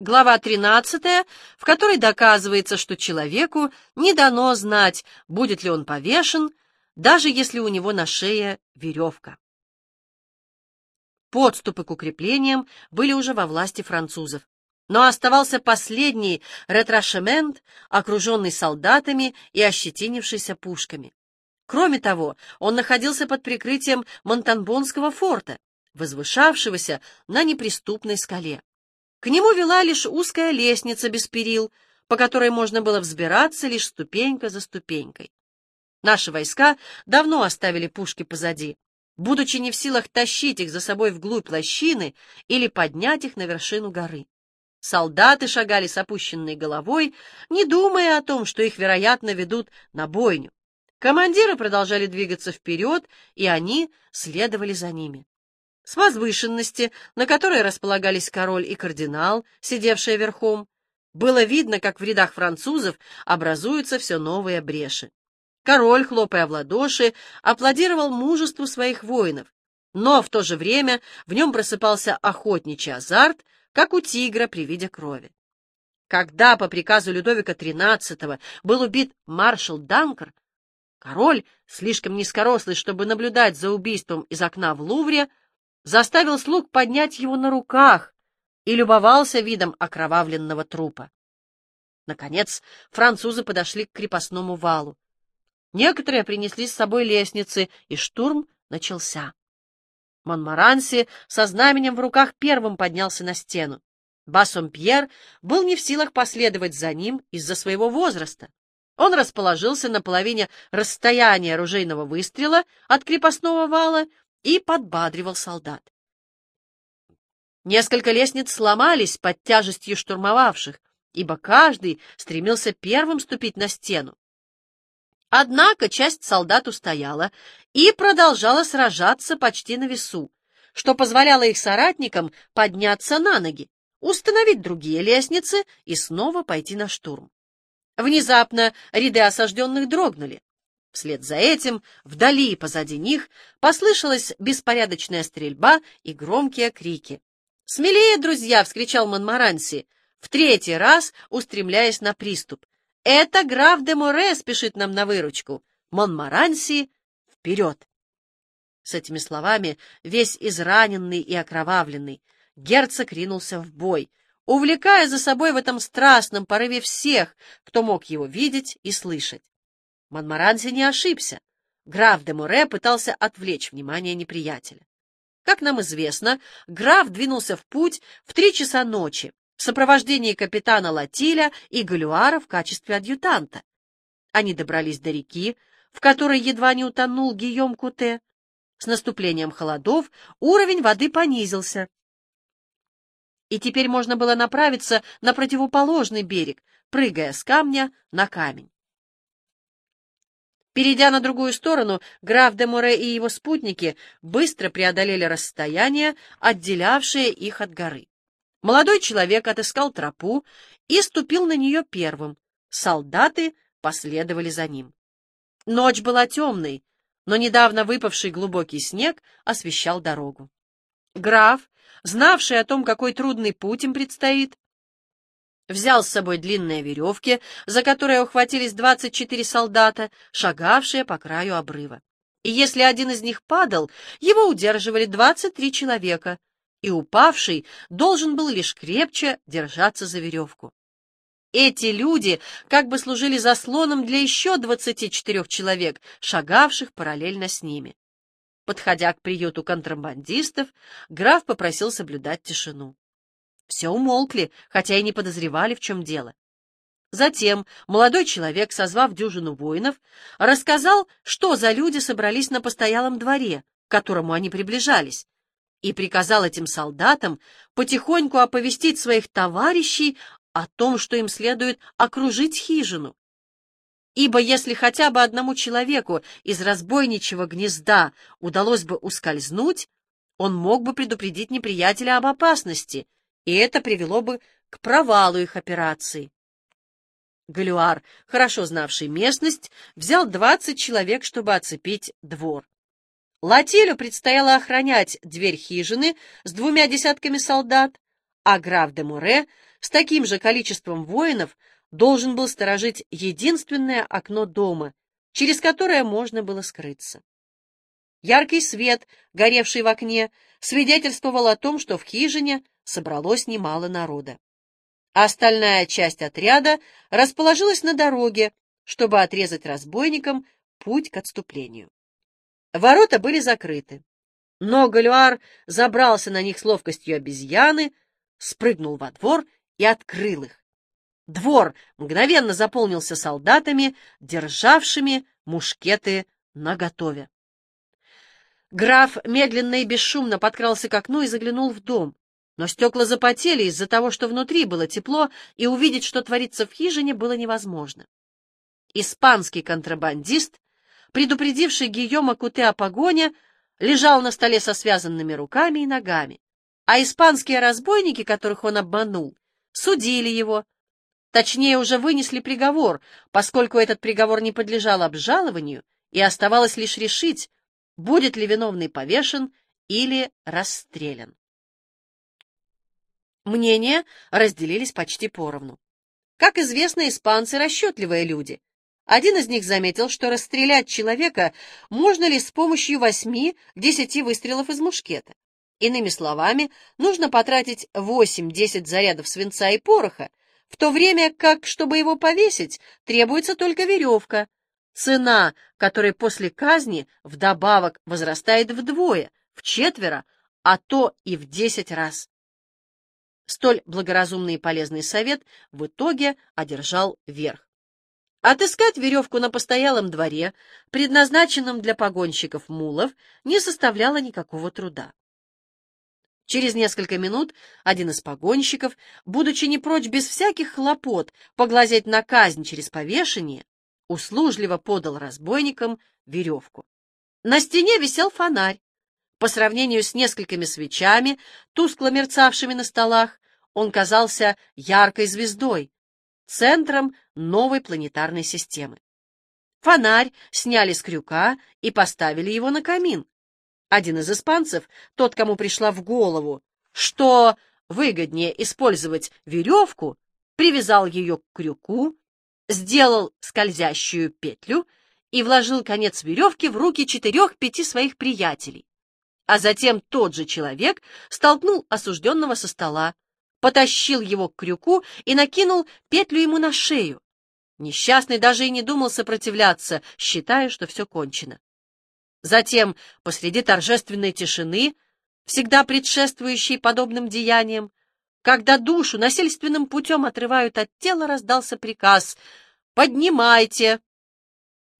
Глава 13, в которой доказывается, что человеку не дано знать, будет ли он повешен, даже если у него на шее веревка. Подступы к укреплениям были уже во власти французов, но оставался последний ретрошемент, окруженный солдатами и ощетинившийся пушками. Кроме того, он находился под прикрытием Монтанбонского форта, возвышавшегося на неприступной скале. К нему вела лишь узкая лестница без перил, по которой можно было взбираться лишь ступенька за ступенькой. Наши войска давно оставили пушки позади, будучи не в силах тащить их за собой вглубь лощины или поднять их на вершину горы. Солдаты шагали с опущенной головой, не думая о том, что их, вероятно, ведут на бойню. Командиры продолжали двигаться вперед, и они следовали за ними. С возвышенности, на которой располагались король и кардинал, сидевшие верхом, было видно, как в рядах французов образуются все новые бреши. Король, хлопая в ладоши, аплодировал мужеству своих воинов, но в то же время в нем просыпался охотничий азарт, как у тигра при виде крови. Когда по приказу Людовика XIII был убит маршал Данкер, король, слишком низкорослый, чтобы наблюдать за убийством из окна в Лувре, заставил слуг поднять его на руках и любовался видом окровавленного трупа. Наконец, французы подошли к крепостному валу. Некоторые принесли с собой лестницы, и штурм начался. Монмаранси со знаменем в руках первым поднялся на стену. Бассомпьер был не в силах последовать за ним из-за своего возраста. Он расположился на половине расстояния оружейного выстрела от крепостного вала и подбадривал солдат. Несколько лестниц сломались под тяжестью штурмовавших, ибо каждый стремился первым ступить на стену. Однако часть солдат устояла и продолжала сражаться почти на весу, что позволяло их соратникам подняться на ноги, установить другие лестницы и снова пойти на штурм. Внезапно ряды осажденных дрогнули. Вслед за этим, вдали позади них, послышалась беспорядочная стрельба и громкие крики. «Смелее, друзья!» — вскричал Монмаранси, в третий раз устремляясь на приступ. «Это граф де Море спешит нам на выручку! Монмаранси, вперед!» С этими словами, весь израненный и окровавленный, герцог ринулся в бой, увлекая за собой в этом страстном порыве всех, кто мог его видеть и слышать. Монмаранси не ошибся. Граф де Море пытался отвлечь внимание неприятеля. Как нам известно, граф двинулся в путь в три часа ночи в сопровождении капитана Латиля и Галюара в качестве адъютанта. Они добрались до реки, в которой едва не утонул Гийом Куте. С наступлением холодов уровень воды понизился, и теперь можно было направиться на противоположный берег, прыгая с камня на камень. Перейдя на другую сторону, граф де Море и его спутники быстро преодолели расстояние, отделявшее их от горы. Молодой человек отыскал тропу и ступил на нее первым. Солдаты последовали за ним. Ночь была темной, но недавно выпавший глубокий снег освещал дорогу. Граф, знавший о том, какой трудный путь им предстоит, взял с собой длинные веревки, за которые ухватились двадцать четыре солдата, шагавшие по краю обрыва. И если один из них падал, его удерживали двадцать три человека, и упавший должен был лишь крепче держаться за веревку. Эти люди как бы служили заслоном для еще двадцати четырех человек, шагавших параллельно с ними. Подходя к приюту контрабандистов, граф попросил соблюдать тишину. Все умолкли, хотя и не подозревали, в чем дело. Затем молодой человек, созвав дюжину воинов, рассказал, что за люди собрались на постоялом дворе, к которому они приближались, и приказал этим солдатам потихоньку оповестить своих товарищей о том, что им следует окружить хижину. Ибо если хотя бы одному человеку из разбойничьего гнезда удалось бы ускользнуть, он мог бы предупредить неприятеля об опасности — и это привело бы к провалу их операции. Галюар, хорошо знавший местность, взял двадцать человек, чтобы оцепить двор. Латилю предстояло охранять дверь хижины с двумя десятками солдат, а граф де Муре с таким же количеством воинов должен был сторожить единственное окно дома, через которое можно было скрыться. Яркий свет, горевший в окне, свидетельствовал о том, что в хижине собралось немало народа. остальная часть отряда расположилась на дороге, чтобы отрезать разбойникам путь к отступлению. Ворота были закрыты, но Галюар забрался на них с ловкостью обезьяны, спрыгнул во двор и открыл их. Двор мгновенно заполнился солдатами, державшими мушкеты наготове. Граф медленно и бесшумно подкрался к окну и заглянул в дом. Но стекла запотели из-за того, что внутри было тепло, и увидеть, что творится в хижине, было невозможно. Испанский контрабандист, предупредивший Гийома Куте о погоне, лежал на столе со связанными руками и ногами, а испанские разбойники, которых он обманул, судили его, Точнее, уже вынесли приговор, поскольку этот приговор не подлежал обжалованию, и оставалось лишь решить, будет ли виновный повешен или расстрелян. Мнения разделились почти поровну. Как известно, испанцы — расчетливые люди. Один из них заметил, что расстрелять человека можно ли с помощью восьми-десяти выстрелов из мушкета. Иными словами, нужно потратить восемь-десять зарядов свинца и пороха, в то время как, чтобы его повесить, требуется только веревка, цена которой после казни вдобавок возрастает вдвое, в четверо, а то и в десять раз. Столь благоразумный и полезный совет в итоге одержал верх. Отыскать веревку на постоялом дворе, предназначенном для погонщиков мулов, не составляло никакого труда. Через несколько минут один из погонщиков, будучи не прочь без всяких хлопот поглазеть на казнь через повешение, услужливо подал разбойникам веревку. На стене висел фонарь. По сравнению с несколькими свечами, тускло мерцавшими на столах, он казался яркой звездой, центром новой планетарной системы. Фонарь сняли с крюка и поставили его на камин. Один из испанцев, тот, кому пришла в голову, что выгоднее использовать веревку, привязал ее к крюку, сделал скользящую петлю и вложил конец веревки в руки четырех-пяти своих приятелей. А затем тот же человек столкнул осужденного со стола, потащил его к крюку и накинул петлю ему на шею. Несчастный даже и не думал сопротивляться, считая, что все кончено. Затем, посреди торжественной тишины, всегда предшествующей подобным деяниям, когда душу насильственным путем отрывают от тела, раздался приказ «Поднимайте!».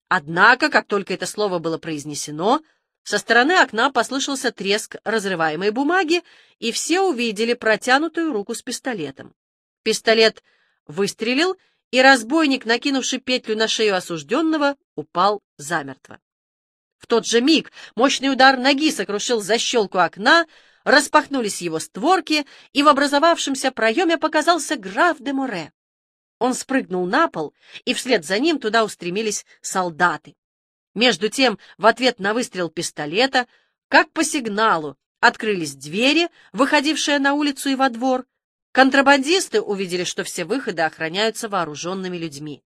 Однако, как только это слово было произнесено, со стороны окна послышался треск разрываемой бумаги, и все увидели протянутую руку с пистолетом. Пистолет выстрелил, и разбойник, накинувший петлю на шею осужденного, упал замертво. В тот же миг мощный удар ноги сокрушил защелку окна, распахнулись его створки, и в образовавшемся проеме показался граф де Море. Он спрыгнул на пол, и вслед за ним туда устремились солдаты. Между тем, в ответ на выстрел пистолета, как по сигналу, открылись двери, выходившие на улицу и во двор. Контрабандисты увидели, что все выходы охраняются вооруженными людьми.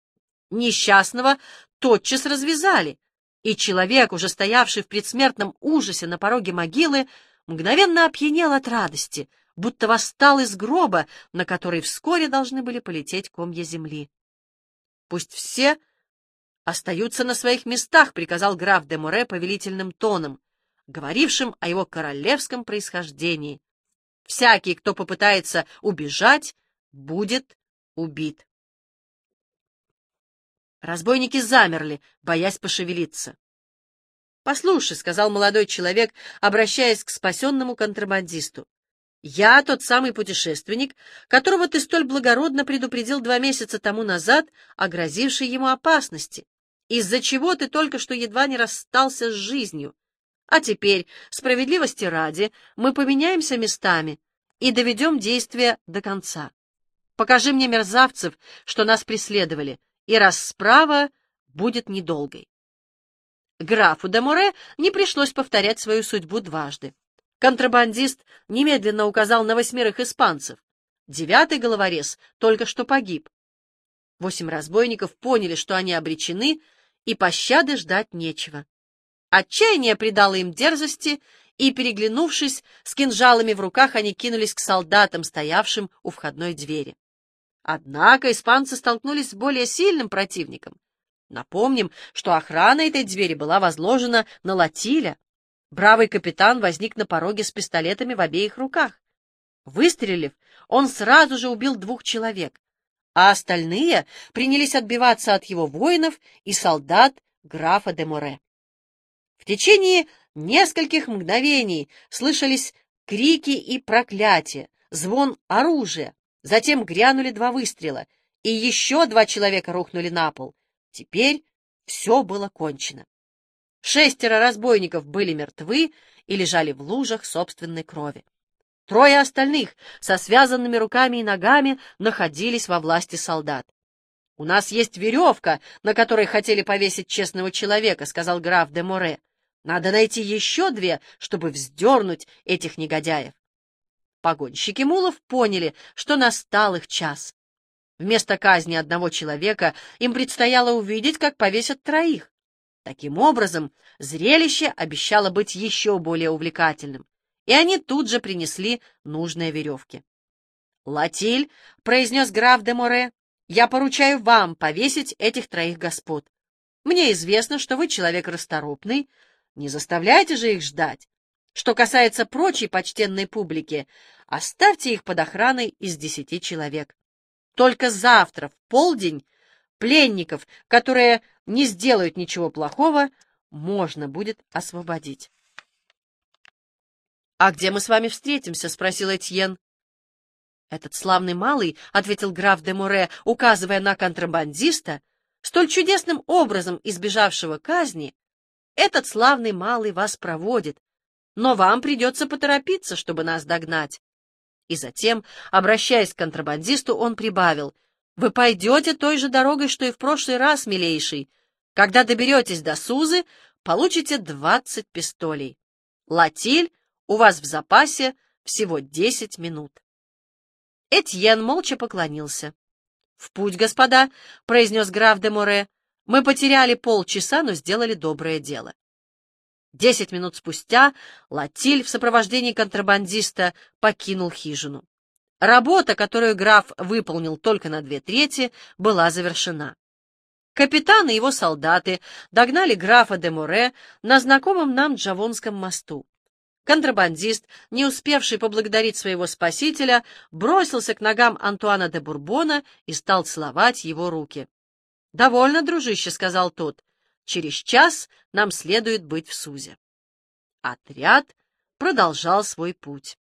Несчастного тотчас развязали, и человек, уже стоявший в предсмертном ужасе на пороге могилы, мгновенно опьянел от радости, будто восстал из гроба, на который вскоре должны были полететь комья земли. «Пусть все остаются на своих местах», — приказал граф де Море повелительным тоном, говорившим о его королевском происхождении. «Всякий, кто попытается убежать, будет убит». Разбойники замерли, боясь пошевелиться. «Послушай», — сказал молодой человек, обращаясь к спасенному контрабандисту, «я тот самый путешественник, которого ты столь благородно предупредил два месяца тому назад о ему опасности, из-за чего ты только что едва не расстался с жизнью. А теперь, справедливости ради, мы поменяемся местами и доведем действие до конца. Покажи мне мерзавцев, что нас преследовали, и расправа будет недолгой. Графу де Море не пришлось повторять свою судьбу дважды. Контрабандист немедленно указал на восьмерых испанцев, Девятый головорез только что погиб. Восемь разбойников поняли, что они обречены, и пощады ждать нечего. Отчаяние придало им дерзости, и, переглянувшись, с кинжалами в руках они кинулись к солдатам, стоявшим у входной двери. Однако испанцы столкнулись с более сильным противником. Напомним, что охрана этой двери была возложена на Латиля. Бравый капитан возник на пороге с пистолетами в обеих руках. Выстрелив, он сразу же убил двух человек, а остальные принялись отбиваться от его воинов и солдат графа де Море. В течение нескольких мгновений слышались крики и проклятия, звон оружия, затем грянули два выстрела, и еще два человека рухнули на пол. Теперь все было кончено. Шестеро разбойников были мертвы и лежали в лужах собственной крови. Трое остальных со связанными руками и ногами находились во власти солдат. — У нас есть веревка, на которой хотели повесить честного человека, — сказал граф де Море. — Надо найти еще две, чтобы вздернуть этих негодяев. Погонщики мулов поняли, что настал их час. Вместо казни одного человека им предстояло увидеть, как повесят троих. Таким образом, зрелище обещало быть еще более увлекательным и они тут же принесли нужные веревки. «Латиль», — произнес граф де Море, — «я поручаю вам повесить этих троих господ. Мне известно, что вы человек расторопный, не заставляйте же их ждать. Что касается прочей почтенной публики, оставьте их под охраной из десяти человек. Только завтра, в полдень, пленников, которые не сделают ничего плохого, можно будет освободить. «А где мы с вами встретимся?» — спросил Этьен. «Этот славный малый», — ответил граф де Море, указывая на контрабандиста, столь чудесным образом избежавшего казни, «этот славный малый вас проводит, но вам придется поторопиться, чтобы нас догнать». И затем, обращаясь к контрабандисту, он прибавил, «Вы пойдете той же дорогой, что и в прошлый раз, милейший. Когда доберетесь до Сузы, получите двадцать пистолей. Латиль у вас в запасе всего десять минут. Этьен молча поклонился. — В путь, господа, — произнес граф де Море. — Мы потеряли полчаса, но сделали доброе дело. Десять минут спустя Латиль в сопровождении контрабандиста покинул хижину. Работа, которую граф выполнил только на две трети, была завершена. Капитан и его солдаты догнали графа де Море на знакомом нам Джавонском мосту. Контрабандист, не успевший поблагодарить своего спасителя, бросился к ногам Антуана де Бурбона и стал целовать его руки. «Довольно, дружище», — сказал тот. «Через час нам следует быть в Сузе». Отряд продолжал свой путь.